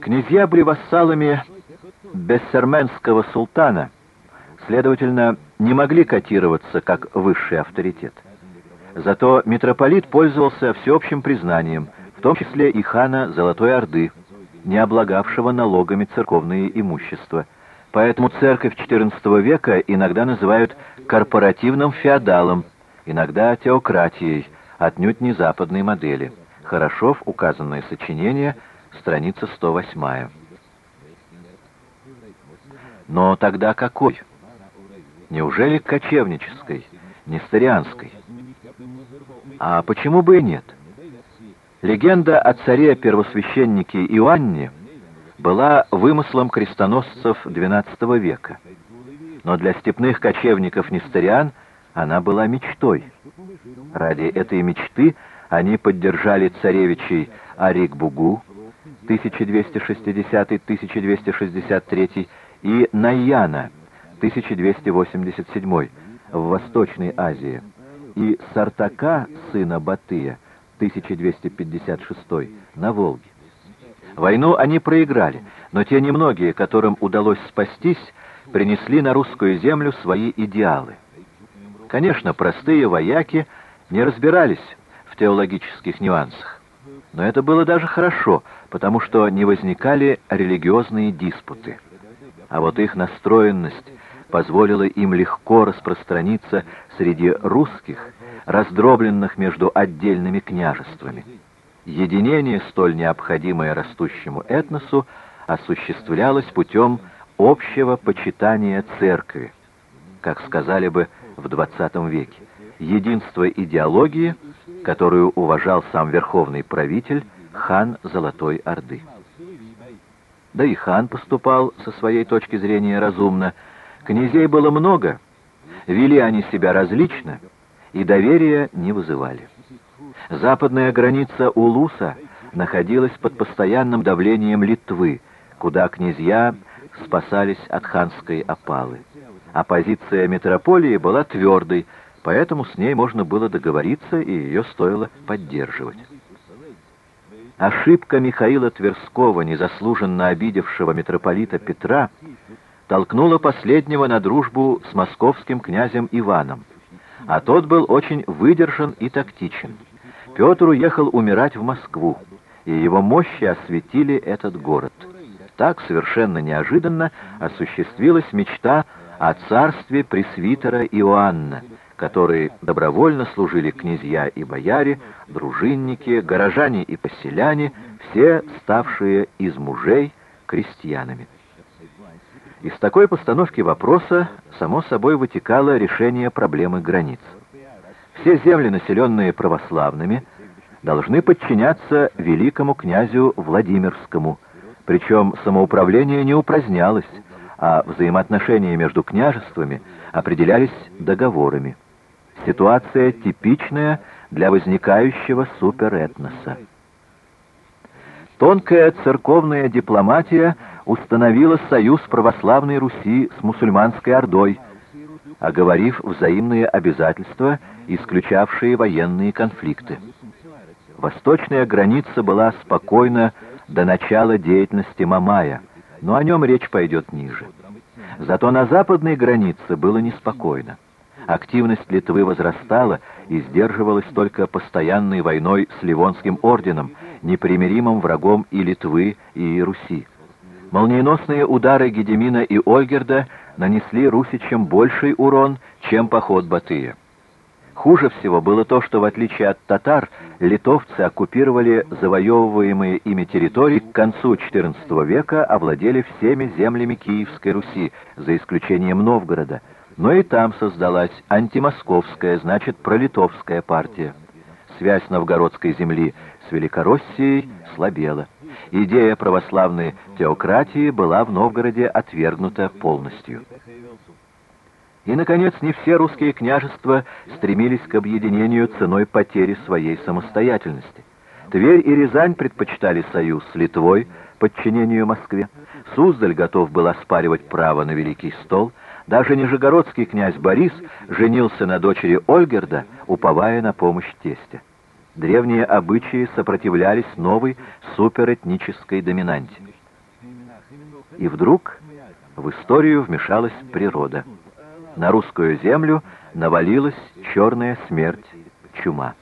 Князья были вассалами бессерменского султана, следовательно, не могли котироваться как высший авторитет. Зато митрополит пользовался всеобщим признанием, в том числе и хана Золотой Орды, не облагавшего налогами церковное имущество. Поэтому церковь XIV века иногда называют корпоративным феодалом, иногда теократией, отнюдь не западной модели. Хорошов, указанное сочинение, страница 108. Но тогда какой? Неужели кочевнической, несторианской? А почему бы и нет? Легенда о царе-первосвященнике Иоанне была вымыслом крестоносцев XII века. Но для степных кочевников-несториан она была мечтой. Ради этой мечты они поддержали царевичей Арик-Бугу 1260-1263 и Наяна 1287 в Восточной Азии и Сартака, сына Батыя 1256 на Волге. Войну они проиграли, но те немногие, которым удалось спастись, принесли на русскую землю свои идеалы. Конечно, простые вояки не разбирались в теологических нюансах. Но это было даже хорошо, потому что не возникали религиозные диспуты. А вот их настроенность позволила им легко распространиться среди русских, раздробленных между отдельными княжествами. Единение, столь необходимое растущему этносу, осуществлялось путем общего почитания церкви, как сказали бы в XX веке, единство идеологии, которую уважал сам верховный правитель, хан Золотой Орды. Да и хан поступал со своей точки зрения разумно. Князей было много, вели они себя различно и доверия не вызывали. Западная граница Улуса находилась под постоянным давлением Литвы, куда князья спасались от ханской опалы. А позиция метрополии была твердой, поэтому с ней можно было договориться, и ее стоило поддерживать. Ошибка Михаила Тверского, незаслуженно обидевшего митрополита Петра, толкнула последнего на дружбу с московским князем Иваном, а тот был очень выдержан и тактичен. Петр уехал умирать в Москву, и его мощи осветили этот город. Так совершенно неожиданно осуществилась мечта о царстве пресвитера Иоанна, которые добровольно служили князья и бояре, дружинники, горожане и поселяне, все ставшие из мужей крестьянами. Из такой постановки вопроса, само собой, вытекало решение проблемы границ. Все земли, населенные православными, должны подчиняться великому князю Владимирскому, причем самоуправление не упразднялось, а взаимоотношения между княжествами определялись договорами. Ситуация типичная для возникающего суперэтноса. Тонкая церковная дипломатия установила союз православной Руси с мусульманской Ордой, оговорив взаимные обязательства, исключавшие военные конфликты. Восточная граница была спокойна до начала деятельности Мамая, но о нем речь пойдет ниже. Зато на западной границе было неспокойно. Активность Литвы возрастала и сдерживалась только постоянной войной с Ливонским орденом, непримиримым врагом и Литвы, и Руси. Молниеносные удары Гедемина и Ольгерда нанесли русичам больший урон, чем поход Батыя. Хуже всего было то, что в отличие от татар, литовцы оккупировали завоевываемые ими территории к концу XIV века, овладели всеми землями Киевской Руси, за исключением Новгорода, но и там создалась антимосковская, значит, пролитовская партия. Связь новгородской земли с Великороссией слабела. Идея православной теократии была в Новгороде отвергнута полностью. И, наконец, не все русские княжества стремились к объединению ценой потери своей самостоятельности. Тверь и Рязань предпочитали союз с Литвой, подчинению Москве. Суздаль готов был оспаривать право на Великий стол. Даже нижегородский князь Борис женился на дочери Ольгерда, уповая на помощь тестя. Древние обычаи сопротивлялись новой суперэтнической доминанте. И вдруг в историю вмешалась природа. На русскую землю навалилась черная смерть, чума.